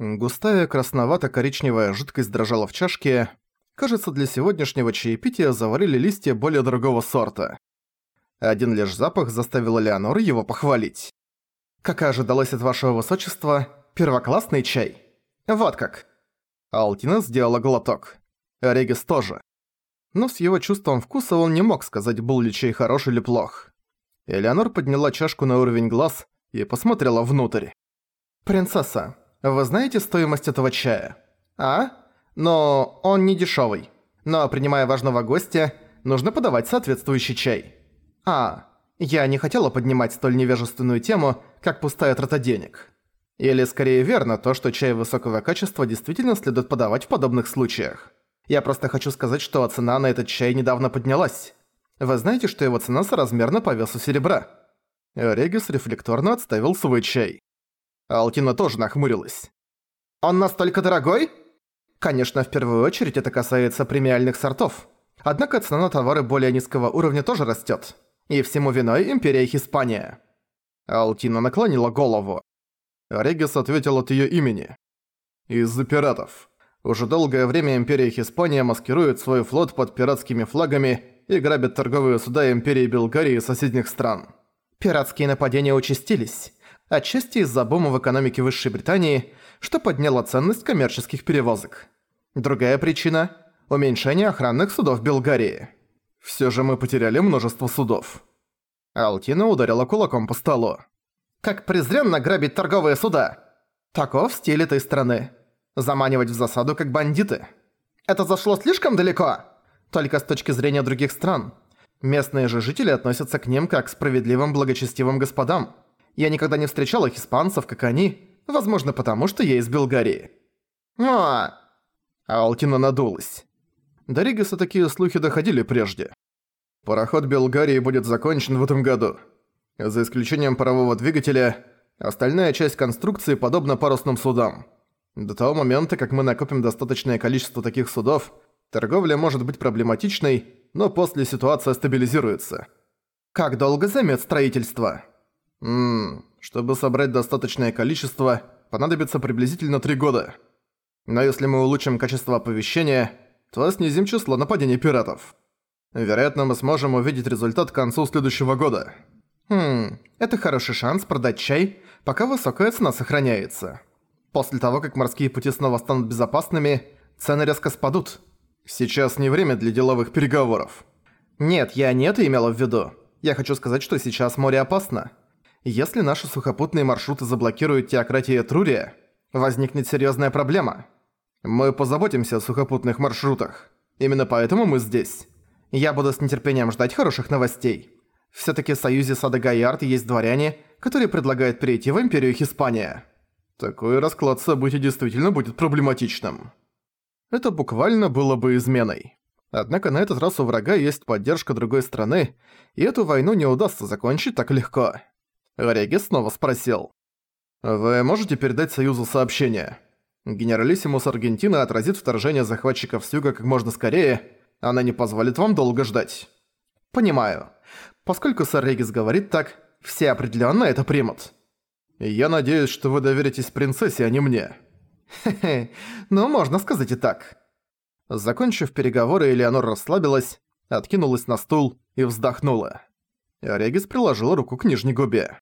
Густая красновато-коричневая жидкость дрожала в чашке. Кажется, для сегодняшнего чаепития заварили листья более дорогого сорта. Один лишь запах заставил Леонор его похвалить. «Как и ожидалось от вашего высочества, первоклассный чай. Вот как». Алтина сделала глоток. Регис тоже. Но с его чувством вкуса он не мог сказать, был ли чай хорош или плох. Элеонор подняла чашку на уровень глаз и посмотрела внутрь. «Принцесса, вы знаете стоимость этого чая? А? Но он не дешёвый. Но принимая важного гостя, нужно подавать соответствующий чай. А, я не хотела поднимать столь невежественную тему, как пустая трата денег. Или скорее верно то, что чай высокого качества действительно следует подавать в подобных случаях. Я просто хочу сказать, что цена на этот чай недавно поднялась. Вы знаете, что его цена соразмерна по весу серебра? Регис рефлекторно отставил свой чай. Алтина тоже нахмурилась. «Он настолько дорогой?» Конечно, в первую очередь это касается премиальных сортов. Однако цена на товары более низкого уровня тоже растет. И всему виной Империя Хиспания. Алтина наклонила голову. Регис ответил от её имени. «Из-за пиратов. Уже долгое время Империя Хиспания маскирует свой флот под пиратскими флагами и грабит торговые суда Империи Белгарии и соседних стран. Пиратские нападения участились отчасти из-за бума в экономике Высшей Британии, что подняло ценность коммерческих перевозок. Другая причина – уменьшение охранных судов Белгарии. Всё же мы потеряли множество судов. Алтина ударила кулаком по столу. «Как презренно грабить торговые суда! Таков стиль этой страны. Заманивать в засаду как бандиты. Это зашло слишком далеко? Только с точки зрения других стран. Местные же жители относятся к ним как к справедливым благочестивым господам. Я никогда не встречал их испанцев, как они, возможно, потому что я из Белгарии. А, Алтина надулась. До Ригаса такие слухи доходили прежде. Пароход Белгарии будет закончен в этом году. За исключением парового двигателя, остальная часть конструкции подобна парусным судам. До того момента, как мы накопим достаточное количество таких судов, торговля может быть проблематичной, но после ситуация стабилизируется. Как долго займет строительство? Ммм, чтобы собрать достаточное количество, понадобится приблизительно три года. Но если мы улучшим качество оповещения, то снизим число нападений пиратов. Вероятно, мы сможем увидеть результат к концу следующего года. Хм, это хороший шанс продать чай, пока высокая цена сохраняется. После того, как морские пути снова станут безопасными, цены резко спадут. Сейчас не время для деловых переговоров. Нет, я не это имела в виду. Я хочу сказать, что сейчас море опасно. Если наши сухопутные маршруты заблокируют теократия Трурия, возникнет серьезная проблема. Мы позаботимся о сухопутных маршрутах. Именно поэтому мы здесь. Я буду с нетерпением ждать хороших новостей. все таки в союзе Сада Гайард есть дворяне, которые предлагают перейти в Империю Хиспания. Такой расклад событий действительно будет проблематичным. Это буквально было бы изменой. Однако на этот раз у врага есть поддержка другой страны, и эту войну не удастся закончить так легко. Реги снова спросил. «Вы можете передать Союзу сообщение? Генералиссимус Аргентины отразит вторжение захватчиков с юга как можно скорее, она не позволит вам долго ждать». «Понимаю. Поскольку сэр Регис говорит так, все определенно это примут». «Я надеюсь, что вы доверитесь принцессе, а не мне». «Хе-хе, ну можно сказать и так». Закончив переговоры, Элеонор расслабилась, откинулась на стул и вздохнула. Регис приложил руку к нижней губе.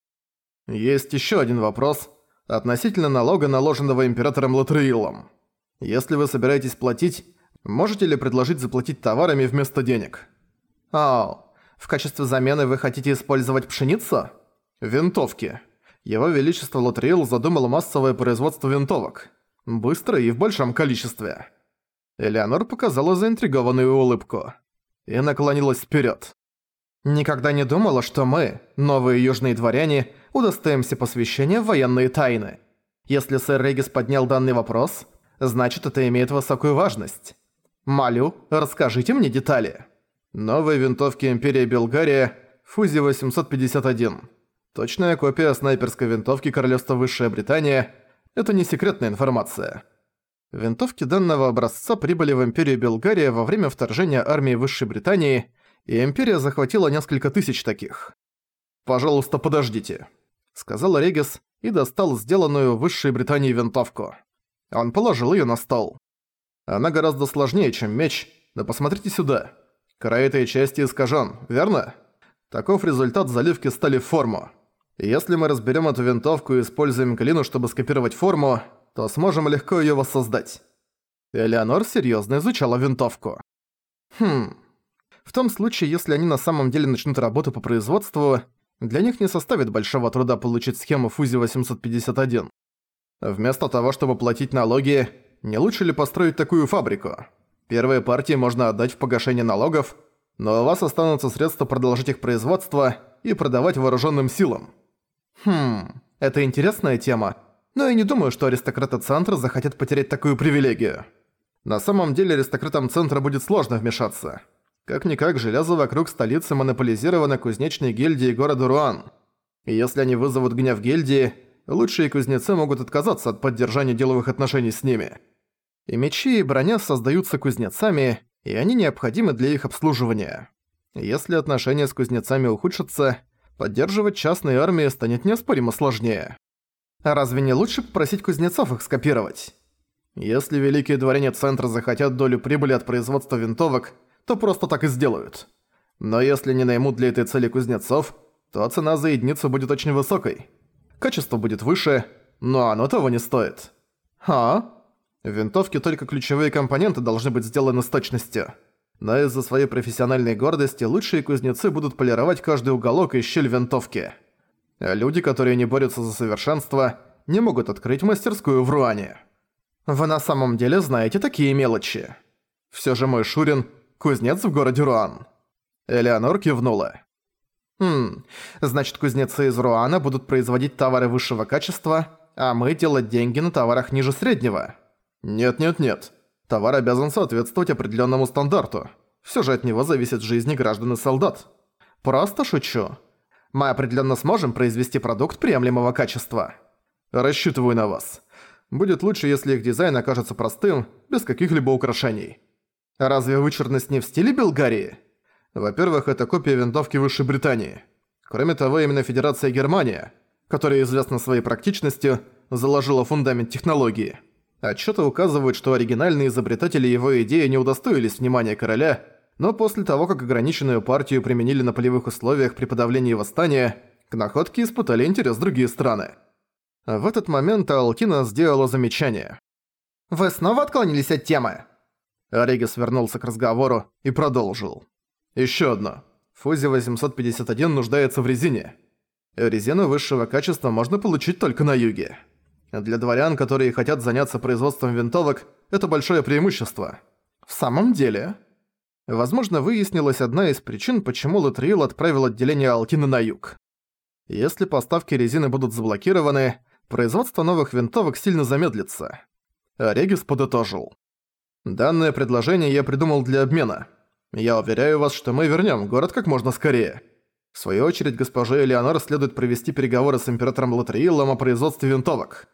Есть еще один вопрос относительно налога, наложенного императором Латреилом. Если вы собираетесь платить, можете ли предложить заплатить товарами вместо денег? Ау, в качестве замены вы хотите использовать пшеницу? Винтовки. Его Величество Латреил задумал массовое производство винтовок. Быстро и в большом количестве. Элеонор показала заинтригованную улыбку. И наклонилась вперед. Никогда не думала, что мы, новые южные дворяне, удостоимся посвящения в военные тайны. Если сэр Регис поднял данный вопрос, значит это имеет высокую важность. Малю, расскажите мне детали. Новые винтовки Империя Белгария Фузи 851. Точная копия снайперской винтовки Королевства Высшая Британия – это не секретная информация. Винтовки данного образца прибыли в Империю Белгария во время вторжения армии Высшей Британии, и Империя захватила несколько тысяч таких. «Пожалуйста, подождите», — сказал Регис и достал сделанную в Высшей Британии винтовку. Он положил её на стол. Она гораздо сложнее, чем меч, но посмотрите сюда. Край этой части искажен, верно? Таков результат заливки стали в форму. Если мы разберем эту винтовку и используем глину, чтобы скопировать форму, то сможем легко её воссоздать. Элеонор серьёзно изучала винтовку. Хм. В том случае, если они на самом деле начнут работу по производству, для них не составит большого труда получить схему Фузи 851. Вместо того, чтобы платить налоги, не лучше ли построить такую фабрику? Первые партии можно отдать в погашение налогов, но у вас останутся средства продолжить их производство и продавать вооруженным силам. Хм, это интересная тема, но я не думаю, что аристократы Центра захотят потерять такую привилегию. На самом деле аристократам Центра будет сложно вмешаться. Как-никак, железо вокруг столицы монополизировано кузнечной гильдией города Руан. И если они вызовут гнев гильдии, лучшие кузнецы могут отказаться от поддержания деловых отношений с ними. И мечи и броня создаются кузнецами, и они необходимы для их обслуживания. Если отношения с кузнецами ухудшатся, поддерживать частные армии станет неоспоримо сложнее. А разве не лучше попросить кузнецов их скопировать? Если великие дворяне Центра захотят долю прибыли от производства винтовок, то просто так и сделают. Но если не наймут для этой цели кузнецов, то цена за единицу будет очень высокой. Качество будет выше, но оно того не стоит. А? В винтовке только ключевые компоненты должны быть сделаны с точностью. Но из-за своей профессиональной гордости лучшие кузнецы будут полировать каждый уголок и щель винтовки. А люди, которые не борются за совершенство, не могут открыть мастерскую в Руане. Вы на самом деле знаете такие мелочи. Всё же мой Шурин – кузнец в городе Руан. Элеонор кивнула. Хм, значит, кузнецы из Руана будут производить товары высшего качества, а мы делать деньги на товарах ниже среднего. Нет-нет-нет. Товар обязан соответствовать определенному стандарту. Все же от него зависит жизнь граждан и солдат. Просто шучу. Мы определенно сможем произвести продукт приемлемого качества. Рассчитываю на вас. Будет лучше, если их дизайн окажется простым, без каких-либо украшений. Разве вычурность не в стиле Белгарии? Во-первых, это копия винтовки Высшей Британии. Кроме того, именно Федерация Германия, которая известна своей практичностью, заложила фундамент технологии. Отчеты указывают, что оригинальные изобретатели его идеи не удостоились внимания короля, но после того, как ограниченную партию применили на полевых условиях при подавлении восстания, к находке испытали интерес другие страны. В этот момент Алтина сделала замечание. «Вы снова отклонились от темы?» Оригис вернулся к разговору и продолжил. «Ещё одно. Фузи 851 нуждается в резине. Резину высшего качества можно получить только на юге. Для дворян, которые хотят заняться производством винтовок, это большое преимущество. В самом деле...» Возможно, выяснилась одна из причин, почему Латриил отправил отделение Алтины на юг. Если поставки резины будут заблокированы, производство новых винтовок сильно замедлится. Регис подытожил. Данное предложение я придумал для обмена. Я уверяю вас, что мы вернем город как можно скорее. В свою очередь, госпоже Элеонор следует провести переговоры с императором Латриилом о производстве винтовок.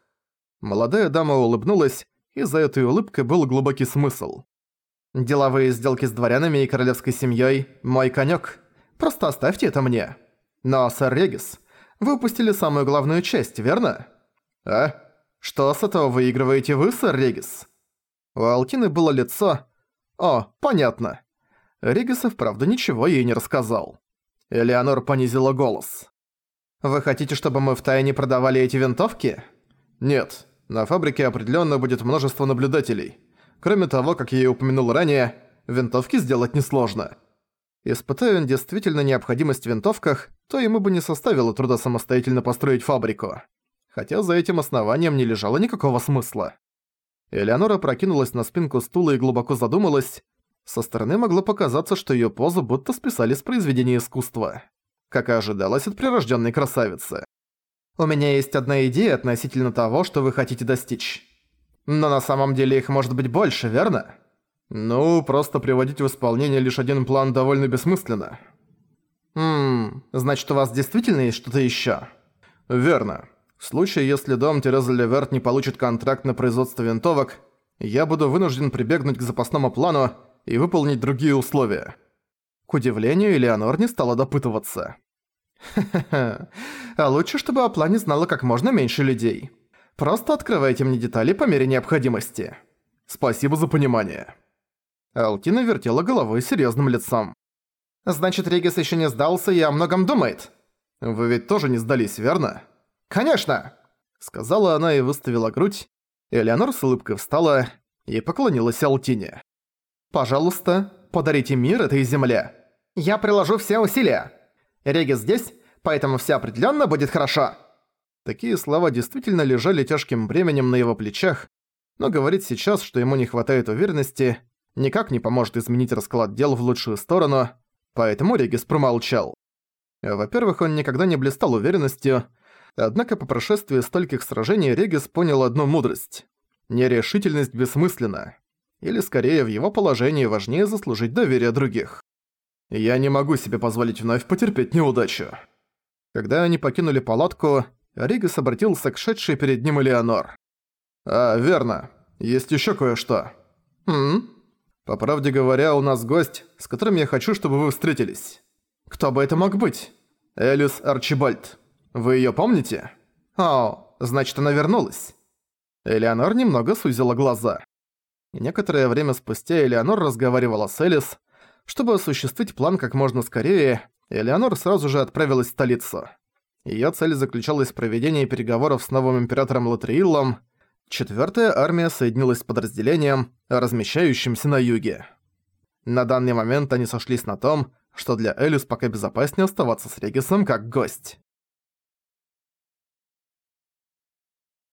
Молодая дама улыбнулась, и за этой улыбкой был глубокий смысл. Деловые сделки с дворянами и королевской семьей – мой конек. Просто оставьте это мне. Но, сэр Регис, вы упустили самую главную часть, верно? «А? Что с этого выигрываете вы, сэр Регис?» У Алтины было лицо... «О, понятно». Регисов, правда, ничего ей не рассказал. Элеонор понизила голос. «Вы хотите, чтобы мы втайне продавали эти винтовки?» «Нет. На фабрике определенно будет множество наблюдателей. Кроме того, как я и упомянул ранее, винтовки сделать несложно. Испытая он действительно необходимость в винтовках, то ему бы не составило труда самостоятельно построить фабрику хотя за этим основанием не лежало никакого смысла. Элеонора прокинулась на спинку стула и глубоко задумалась. Со стороны могло показаться, что её позу будто списали с произведения искусства. Как и ожидалось от прирожденной красавицы. «У меня есть одна идея относительно того, что вы хотите достичь. Но на самом деле их может быть больше, верно?» «Ну, просто приводить в исполнение лишь один план довольно бессмысленно». «Ммм, значит, у вас действительно есть что-то ещё?» «Верно. В случае, если дом Тереза Леверт не получит контракт на производство винтовок, я буду вынужден прибегнуть к запасному плану и выполнить другие условия. К удивлению, Элеонор не стала допытываться. Ха-ха-ха. А лучше, чтобы о плане знало как можно меньше людей. Просто открывайте мне детали по мере необходимости. Спасибо за понимание». Алтина вертела головой серьезным лицом. «Значит, Регис еще не сдался и о многом думает?» «Вы ведь тоже не сдались, верно?» «Конечно!» Сказала она и выставила грудь. Элеонор с улыбкой встала и поклонилась Алтине. «Пожалуйста, подарите мир этой земле. Я приложу все усилия. Регис здесь, поэтому все определенно будет хорошо». Такие слова действительно лежали тяжким бременем на его плечах, но говорить сейчас, что ему не хватает уверенности, никак не поможет изменить расклад дел в лучшую сторону, поэтому Регис промолчал. Во-первых, он никогда не блистал уверенностью, однако по прошествии стольких сражений Регис понял одну мудрость. Нерешительность бессмысленна. Или скорее в его положении важнее заслужить доверие других. Я не могу себе позволить вновь потерпеть неудачу. Когда они покинули палатку, Ригас обратился к шедшей перед ним Элеонор. «А, верно. Есть ещё кое-что». «М? По правде говоря, у нас гость, с которым я хочу, чтобы вы встретились. Кто бы это мог быть? Элис Арчибальд. Вы её помните? О, значит, она вернулась». Элеонор немного сузила глаза. Некоторое время спустя Элеонор разговаривала с Элис. Чтобы осуществить план как можно скорее, Элеонор сразу же отправилась в столицу. Её цель заключалась в проведении переговоров с новым императором Латрииллом. Четвёртая армия соединилась с подразделением, размещающимся на юге. На данный момент они сошлись на том, что для Элис пока безопаснее оставаться с Регисом как гость.